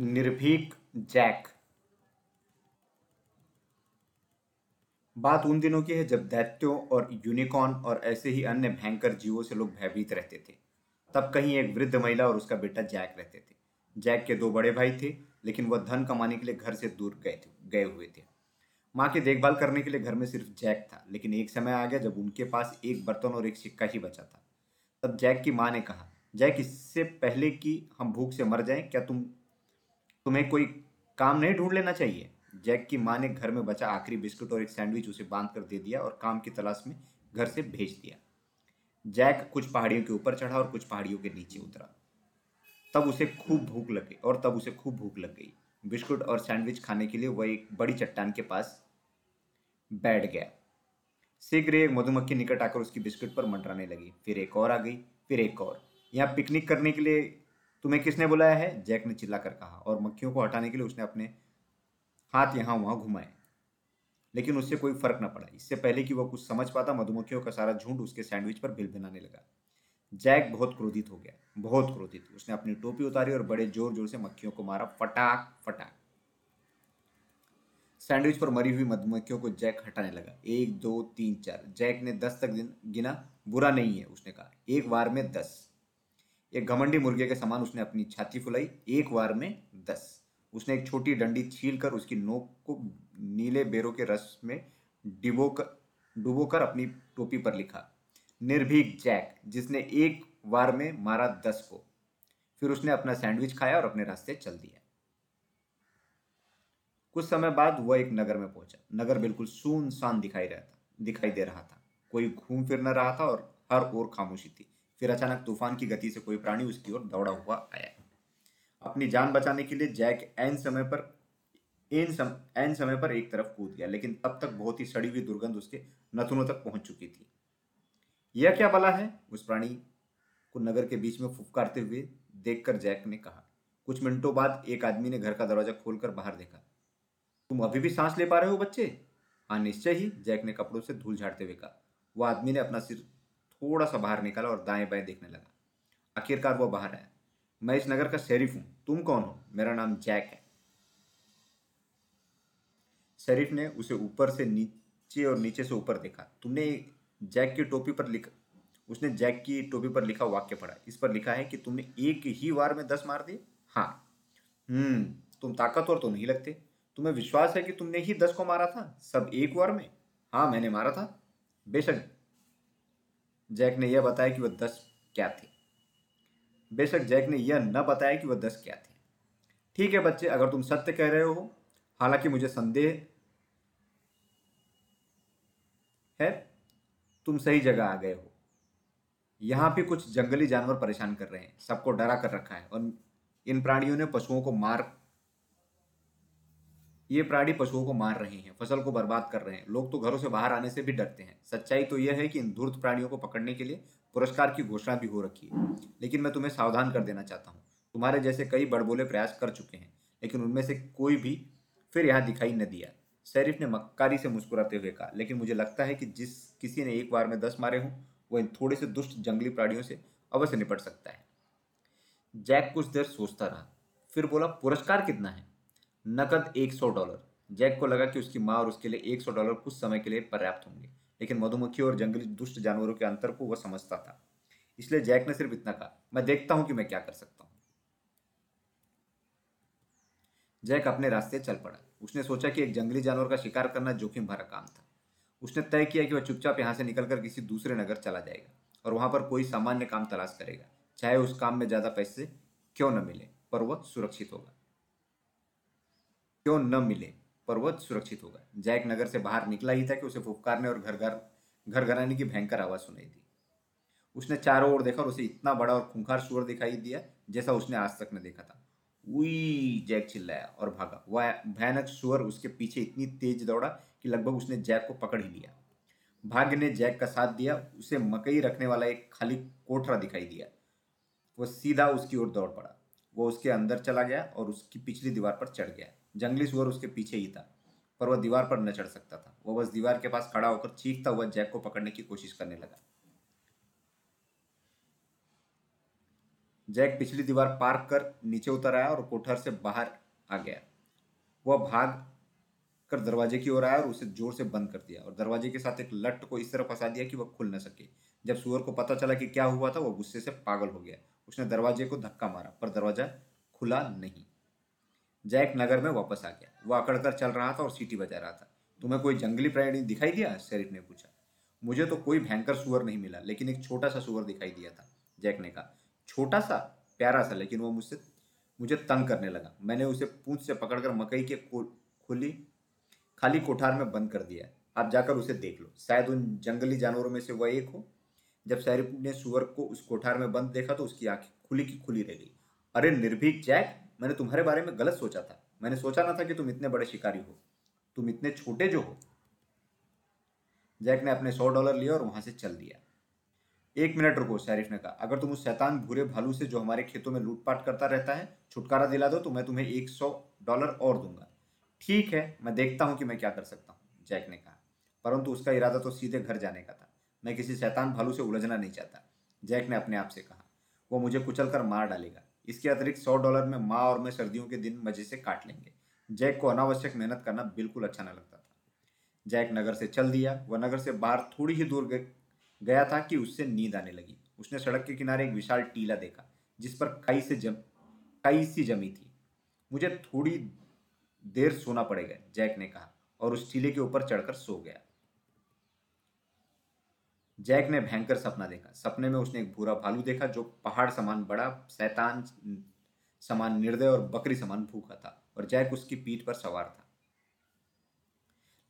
निर्भीक जैक। बात उन दिनों की है जब दैत्यों और यूनिकॉर्न और ऐसे ही अन्य भयंकर जीवों से लोग भयभीत रहते थे। तब कहीं एक वृद्ध महिला और उसका बेटा जैक रहते थे। जैक के दो बड़े भाई थे, लेकिन वह धन कमाने के लिए घर से दूर गए थे, गए हुए थे। माँ की देखभाल करने के लिए घर में सिर्फ़ जैक था, लेकिन एक समय आ गया जब उनके पास एक बर्तन और एक सिक्का ही बचा था। तब जैक की माँ ने कहा, जैक, इससे पहले कि हम भूख से मर जाएँ, क्या तुम तुम्हें कोई काम नहीं ढूंढ लेना चाहिए। जैक की माँ ने घर में बचा आखिरी बिस्कुट और एक सैंडविच उसे बाँध कर दे दिया और काम की तलाश में घर से भेज दिया। जैक कुछ पहाड़ियों के ऊपर चढ़ा और कुछ पहाड़ियों के नीचे उतरा। तब उसे खूब भूख लग गई और तब उसे खूब भूख लग गई। बिस्कुट और सैंडविच खाने के लिए वह एक बड़ी चट्टान के पास बैठ गया। शीघ्र एक मधुमक्खी निकट आकर उसकी बिस्कुट पर मंडराने लगी। फिर एक और आ गई, फिर एक और। यहाँ पिकनिक करने के लिए तुम्हें किसने बुलाया है? जैक ने चिल्लाकर कहा और मक्खियों को हटाने के लिए उसने अपने हाथ यहाँ वहाँ घुमाए। लेकिन उससे कोई फ़र्क न पड़ा। इससे पहले कि वह कुछ समझ पाता, मधुमक्खियों का सारा झुंड उसके सैंडविच पर बनाने लगा। जैक बहुत क्रोधित हो गया। बहुत क्रोधित। उसने अपनी टोपी उतारी और बड़े ज़ोर ज़ोर से मक्खियों को मारा। फटाक फटाक। सैंडविच पर मरी हुई मधुमक्खियों को जैक हटाने लगा। एक, दो, तीन, चार। जैक ने दस तक गिना। बुरा नहीं है, उसने कहा। एक बार में दस। एक घमंडी मुर्गे के समान उसने अपनी छाती फुलाई, एक बार में दस। उसने एक छोटी डंडी छील कर उसकी नोक को नीले बेरों के रस में डिबो कर डुबो कर अपनी टोपी पर लिखा, निर्भीक जैक, जिसने एक बार में मारा दस को। फिर उसने अपना सैंडविच खाया और अपने रास्ते चल दिया। कुछ समय बाद वह एक नगर में पहुँचा। नगर बिल्कुल सुनसान दिखाई रहा था दिखाई दे रहा था। कोई घूम फिर न रहा था और हर ओर खामोशी थी। फिर अचानक तूफ़ान की गति से कोई प्राणी उसकी ओर दौड़ा हुआ आया। अपनी जान बचाने के लिए जैक एन समय पर एन सम एन समय पर एक तरफ़ कूद गया, लेकिन तब तक बहुत ही सड़ी हुई दुर्गंध उसके नथुनों तक पहुँच चुकी थी। यह क्या बला है? उस प्राणी को नगर के बीच में फुफकारते हुए देखकर जैक ने कहा। कुछ मिनटों बाद एक आदमी ने घर का दरवाज़ा खोलकर बाहर देखा। तुम अभी भी सांस ले पा रहे हो, बच्चे? हाँ निश्चय ही, जैक ने कपड़ों से धूल झाड़ते हुए कहा। वह आदमी ने अपना सिर थोड़ा सा बाहर निकाला और दाएँ बाएँ देखने लगा। आखिरकार वो बाहर आया। मैं इस नगर का शेरिफ हूँ। तुम कौन हो? मेरा नाम जैक है। शेरिफ ने उसे ऊपर से नीचे और नीचे से ऊपर देखा। तुमने जैक की टोपी पर लिखा उसने जैक की टोपी पर लिखा वाक्य पढ़ा। इस पर लिखा है कि तुमने एक ही वार में दस मार दिए? हाँ। हम्म तुम ताकतवर तो नहीं लगते। तुम्हें विश्वास है कि तुमने ही दस को मारा था? सब एक वार में? हाँ मैंने मारा था। बेशक जैक ने यह बताया कि वह दस क्या थे। बेशक जैक ने यह न बताया कि वह दस क्या थे। ठीक है बच्चे, अगर तुम सत्य कह रहे हो, हालाँकि मुझे संदेह है, तुम सही जगह आ गए हो। यहाँ भी कुछ जंगली जानवर परेशान कर रहे हैं, सबको डरा कर रखा है, और इन प्राणियों ने पशुओं को मार ये प्राणी पशुओं को मार रहे हैं, फ़सल को बर्बाद कर रहे हैं। लोग तो घरों से बाहर आने से भी डरते हैं। सच्चाई तो यह है कि इन धूर्त प्राणियों को पकड़ने के लिए पुरस्कार की घोषणा भी हो रखी है। लेकिन मैं तुम्हें सावधान कर देना चाहता हूँ। तुम्हारे जैसे कई बड़बोले प्रयास कर चुके हैं, लेकिन उनमें से कोई भी फिर यहाँ दिखाई न दिया। शरीफ ने मक्कारी से मुस्कुराते हुए कहा, लेकिन मुझे लगता है कि जिस किसी ने एक बार में दस मारे हों वह इन थोड़े से दुष्ट जंगली प्राणियों से अवश्य निपट सकता है। जैक कुछ देर सोचता रहा, फिर बोला, पुरस्कार कितना है? नकद एक सौ डॉलर। जैक को लगा कि उसकी माँ और उसके लिए एक सौ डॉलर कुछ समय के लिए पर्याप्त होंगे, लेकिन मधुमक्खी और जंगली दुष्ट जानवरों के अंतर को वह समझता था। इसलिए जैक ने सिर्फ़ इतना कहा, मैं देखता हूँ कि मैं क्या कर सकता हूँ। जैक अपने रास्ते चल पड़ा। उसने सोचा कि एक जंगली जानवर का शिकार करना जोखिम भरा काम था। उसने तय किया कि वह चुपचाप यहाँ से निकलकर किसी दूसरे नगर चला जाएगा और वहाँ पर कोई सामान्य काम तलाश करेगा, चाहे उस काम में ज़्यादा पैसे क्यों न मिले, पर वह सुरक्षित होगा। क्यों न मिले? पर वह सुरक्षित होगा जैक नगर से बाहर निकला ही था कि उसे फुफकारने और घर घर घर घर आने की भयंकर आवाज़ सुनाई दी। उसने चारों ओर देखा और उसे इतना बड़ा और खूंखार सुअर दिखाई दिया जैसा उसने आज तक न देखा था। उई, जैक चिल्लाया और भागा। वह भयानक सुअर उसके पीछे इतनी तेज दौड़ा कि लगभग उसने जैक को पकड़ ही लिया। भाग्य ने जैक का साथ दिया, उसे मकई रखने वाला एक खाली कोठरा दिखाई दिया। वह सीधा उसकी ओर दौड़ पड़ा। वह उसके अंदर चला गया और उसकी पिछली दीवार पर चढ़ गया। जंगली सुअर उसके पीछे ही था, पर वह दीवार पर न चढ़ सकता था। वह बस दीवार के पास खड़ा होकर चीखता हुआ जैक को पकड़ने की कोशिश करने लगा। जैक पिछली दीवार पार कर नीचे उतर आया और कोठर से बाहर आ गया। वह भाग कर दरवाजे की ओर आया और उसे ज़ोर से बंद कर दिया और दरवाजे के साथ एक लट को इस तरह फंसा दिया कि वह खुल न सके। जब सुअर को पता चला कि क्या हुआ था, वह गुस्से से पागल हो गया। उसने दरवाजे को धक्का मारा, पर दरवाज़ा खुला नहीं। जैक नगर में वापस आ गया। वह अकड़कर चल रहा था और सीटी बजा रहा था। तुम्हें कोई जंगली प्राणी दिखाई दिया? शेरिफ ने पूछा। मुझे तो कोई भयंकर सुअर नहीं मिला, लेकिन एक छोटा सा सुअर दिखाई दिया था, जैक ने कहा। छोटा सा? प्यारा सा, लेकिन वो मुझसे, मुझे तंग करने लगा। मैंने उसे पूंछ से पकड़कर मकई के खुली, खाली कोठार में बंद कर दिया। आप जाकर उसे देख लो। शायद उन जंगली जानवरों में से वह एक हो। जब सैरिफ ने सुअर को उस कोठार में बंद देखा तो उसकी आँखें खुली की खुली रह गई। अरे निर्भीक जैक! मैंने तुम्हारे बारे में गलत सोचा था। मैंने सोचा ना था कि तुम इतने बड़े शिकारी हो। तुम इतने छोटे जो हो। जैक ने अपने सौ डॉलर लिया और वहाँ से चल दिया। एक मिनट रुको, शरीफ ने कहा। अगर तुम उस शैतान भूरे भालू से जो हमारे खेतों में लूटपाट करता रहता है, छुटकारा दिला दो तो मैं तुम्हें एक सौ डॉलर और दूँगा। ठीक है, मैं देखता हूँ कि मैं क्या कर सकता हूँ, जैक ने कहा। परंतु उसका इरादा तो सीधे घर जाने का था। मैं किसी शैतान भालू से उलझना नहीं चाहता, जैक ने अपने आप से कहा। वो मुझे कुचल कर मार डालेगा। इसके अतिरिक्त सौ डॉलर में माँ और मैं सर्दियों के दिन मज़े से काट लेंगे। जैक को अनावश्यक मेहनत करना बिल्कुल अच्छा न लगता था। जैक नगर से चल दिया। वह नगर से बाहर थोड़ी ही दूर गया था कि उससे नींद आने लगी। उसने सड़क के किनारे एक विशाल टीला देखा, जिस पर कई से जम कई सी जमी थी। मुझे थोड़ी देर सोना पड़ेगा, जैक ने कहा, और उस टीले के ऊपर चढ़कर सो गया। जैक ने भयंकर सपना देखा। सपने में उसने एक भूरा भालू देखा जो पहाड़ समान बड़ा, शैतान समान निर्दय और बकरी समान भूखा था और जैक उसकी पीठ पर सवार था।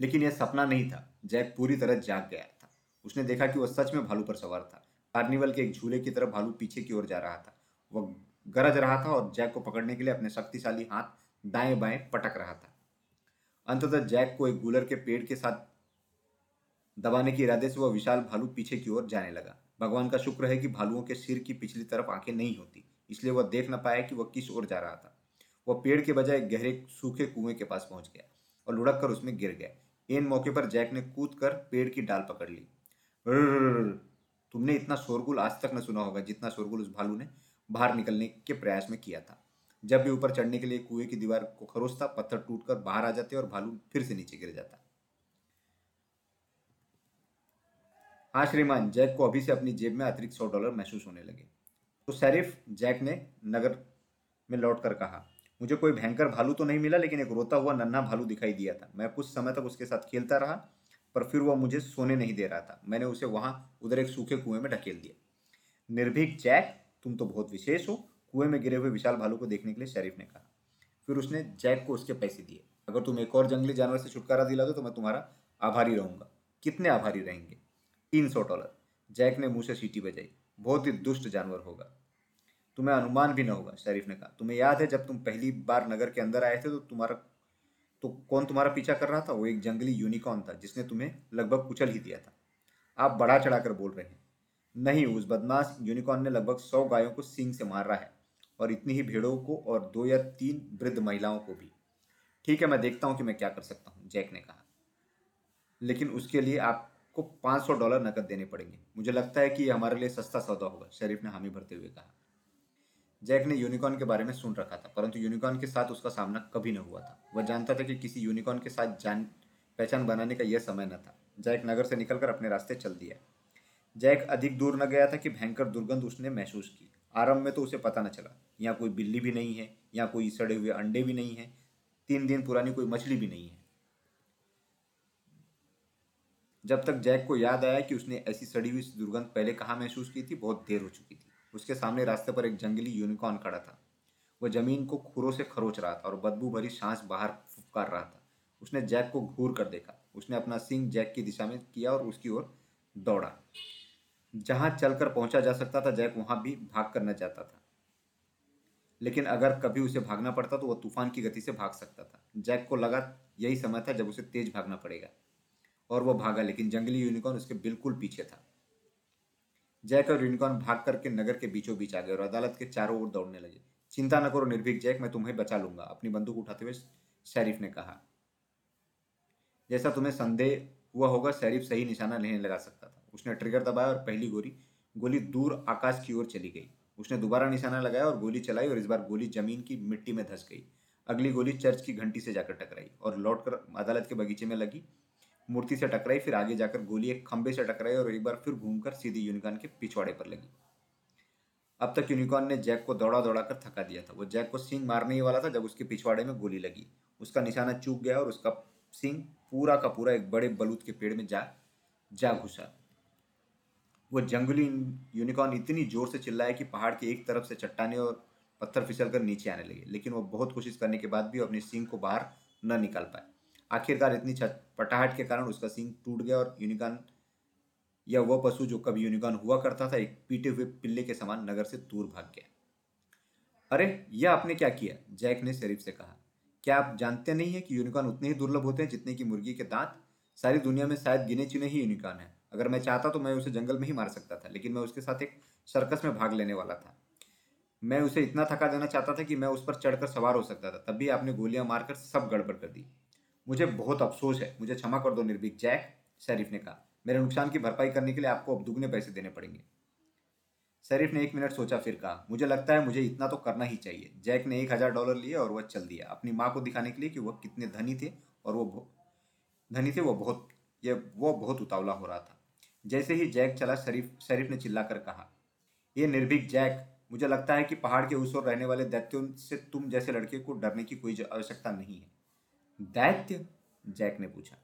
लेकिन यह सपना नहीं था। जैक पूरी तरह जाग गया था। उसने देखा कि वह सच में भालू पर सवार था। कार्निवल के एक झूले की तरफ़ भालू पीछे की ओर जा रहा था। वह गरज रहा था और जैक को पकड़ने के लिए अपने शक्तिशाली हाथ दाएँ बाएँ पटक रहा था। अंततः जैक को एक गुलर के पेड़ के साथ दबाने के इरादे से वह विशाल भालू पीछे की ओर जाने लगा। भगवान का शुक्र है कि भालुओं के सिर की पिछली तरफ़ आँखें नहीं होती, इसलिए वह देख न पाया कि वह किस ओर जा रहा था। वह पेड़ के बजाय गहरे सूखे कुएँ के पास पहुँच गया और लुढ़क कर उसमें गिर गया। इन मौके पर जैक ने कूद कर पेड़ की डाल पकड़ ली। तुमने इतना शोरगुल आज तक न सुना होगा जितना शोरगुल उस भालू ने बाहर निकलने के प्रयास में किया था जब भी ऊपर चढ़ने के लिए कुएँ की दीवार को खरोसता पत्थर टूटकर बाहर आ जाते और भालू फिर से नीचे गिर जाता हाँ श्रीमान, जैक को अभी से अपनी जेब में अतिरिक्त सौ डॉलर महसूस होने लगे। तो शरीफ जैक ने नगर में लौट कर कहा, मुझे कोई भयंकर भालू तो नहीं मिला, लेकिन एक रोता हुआ नन्हा भालू दिखाई दिया था। मैं कुछ समय तक उसके साथ खेलता रहा, पर फिर वह मुझे सोने नहीं दे रहा था। मैंने उसे वहाँ, उधर एक सूखे कुएँ में ढकेल दिया। निर्भीक, जैक, तुम तो बहुत विशेष हो। कुएँ में गिरे हुए विशाल भालू को देखने के लिए शरीफ ने कहा। फिर उसने जैक को उसके पैसे दिए। अगर तुम एक और जंगली जानवर से छुटकारा दिला दो तो मैं तुम्हारा आभारी रहूँगा। कितने आभारी रहेंगे? तीन सौ डॉलर। जैक ने मुँह से सीटी बजाई। बहुत ही दुष्ट जानवर होगा। तुम्हें अनुमान भी न होगा, शरीफ ने कहा। तुम्हें याद है जब तुम पहली बार नगर के अंदर आए थे तो तुम्हारा तो कौन तुम्हारा पीछा कर रहा था? वो एक जंगली यूनिकॉर्न था, जिसने तुम्हें लगभग कुचल ही दिया था। आप बढ़ा चढ़ाकर बोल रहे हैं। नहीं, उस बदमाश यूनिकॉर्न ने लगभग सौ गायों को सिंग से मार रहा है, और इतनी ही भेड़ों को और दो या तीन वृद्ध महिलाओं को भी। ठीक है, मैं देखता हूँ कि मैं क्या कर सकता हूँ, जैक ने कहा। लेकिन उसके लिए आप को पाँच सौ डॉलर नकद देने पड़ेंगे। मुझे लगता है कि ये हमारे लिए सस्ता सौदा होगा, शरीफ ने हामी भरते हुए कहा। जैक ने यूनिकॉर्न के बारे में सुन रखा था, परंतु यूनिकॉर्न के साथ उसका सामना कभी न हुआ था। वह जानता था कि किसी यूनिकॉर्न के साथ जान, पहचान बनाने का यह समय न था। जैक नगर से निकलकर अपने रास्ते चल दिया। जैक अधिक दूर न गया था कि भयंकर दुर्गंध उसने महसूस की। आरंभ में तो उसे पता न चला, यहाँ कोई बिल्ली भी नहीं है, यहाँ कोई सड़े हुए अंडे भी नहीं है, तीन दिन पुरानी कोई मछली भी नहीं है। जब तक जैक को याद आया कि उसने ऐसी सड़ी हुई दुर्गंध पहले कहाँ महसूस की थी, बहुत देर हो चुकी थी। उसके सामने रास्ते पर एक जंगली यूनिकॉर्न खड़ा था। वह ज़मीन को खुरों से खरोच रहा था और बदबू भरी सांस बाहर फुफकार रहा था। उसने जैक को घूर कर देखा। उसने अपना सिंह जैक की दिशा में किया और उसकी ओर दौड़ा। जहाँ चलकर पहुँचा जा सकता था, जैक वहाँ भी भाग करना चाहता था। लेकिन अगर कभी उसे भागना पड़ता तो वह तूफ़ान की गति से भाग सकता था। जैक को लगा यही समय था जब उसे तेज भागना पड़ेगा। और वो भागा, लेकिन जंगली यूनिकॉर्न उसके बिल्कुल पीछे था। जैक और यूनिकॉर्न भाग करके नगर के बीचों बीच आ गए और अदालत के चारों ओर दौड़ने लगे। चिंता न करो निर्भीक जैक, मैं तुम्हें बचा लूँगा, अपनी बंदूक उठाते हुए शरीफ ने कहा। जैसा तुम्हें संदेह हुआ होगा, शरीफ सही निशाना नहीं लगा सकता था। उसने ट्रिगर दबाया और पहली गोली गोली दूर आकाश की ओर चली गई। उसने दोबारा निशाना लगाया और गोली चलाई और इस बार गोली ज़मीन की मिट्टी में धस गई। अगली गोली चर्च की घंटी से जाकर टकराई और लौटकर अदालत के बगीचे में लगी। मूर्ति से टकराई, फिर आगे जाकर गोली एक खंबे से टकराई और एक बार फिर घूमकर सीधी यूनिकॉर्न के पिछवाड़े पर लगी। अब तक यूनिकॉर्न ने जैक को दौड़ा दौड़ा कर थका दिया था। वो जैक को सिंह मारने ही वाला था जब उसके पिछवाड़े में गोली लगी। उसका निशाना चूक गया और उसका सिंह पूरा का पूरा एक बड़े बलूत के पेड़ में जा जा घुसा। वो जंगली यूनिकॉर्न इतनी ज़ोर से चिल्लाया कि पहाड़ की एक तरफ़ से चट्टाने और पत्थर फिसल कर नीचे आने लगे। लेकिन वो बहुत कोशिश करने के बाद भी अपने सिंह को बाहर न निकाल पाए। आखिरकार इतनी पटाहट के कारण उसका सिंह टूट गया और यूनिकॉर्न या वह पशु जो कभी यूनिकॉर्न हुआ करता था, एक पीटे हुए पिल्ले के समान नगर से दूर भाग गया। अरे, यह आपने क्या किया? जैक ने शरीफ से कहा। क्या आप जानते नहीं है कि यूनिकॉर्न उतने ही दुर्लभ होते हैं जितने की मुर्गी के दांत? सारी दुनिया में शायद गिने चुने ही यूनिकॉर्न है। अगर मैं चाहता तो मैं उसे जंगल में ही मार सकता था, लेकिन मैं उसके साथ एक सर्कस में भाग लेने वाला था। मैं उसे इतना थका देना चाहता था कि मैं उस पर चढ़कर सवार हो सकता था। तब भी आपने गोलियाँ मारकर सब गड़बड़ कर दी। मुझे बहुत अफसोस है, मुझे क्षमा कर दो निर्भीक। जैक शरीफ ने कहा। मेरे नुकसान की भरपाई करने के लिए आपको अब दुगने पैसे देने पड़ेंगे। शरीफ ने एक मिनट सोचा, फिर कहा, मुझे लगता है मुझे इतना तो करना ही चाहिए। जैक ने एक हज़ार डॉलर लिए और वह चल दिया। अपनी माँ को दिखाने के लिए कि वह कितने धनी थे और वो धनी थे, वो बहुत, ये, वो बहुत उतावला हो रहा था। जैसे ही जैक चला, शरीफ शरीफ ने चिल्लाकर कहा, ये निर्भीक जैक, मुझे लगता है कि पहाड़ के उस ओर रहने वाले दैत्यों से तुम जैसे लड़के को डरने की कोई आवश्यकता नहीं है। दैत्य जैक ने पूछा।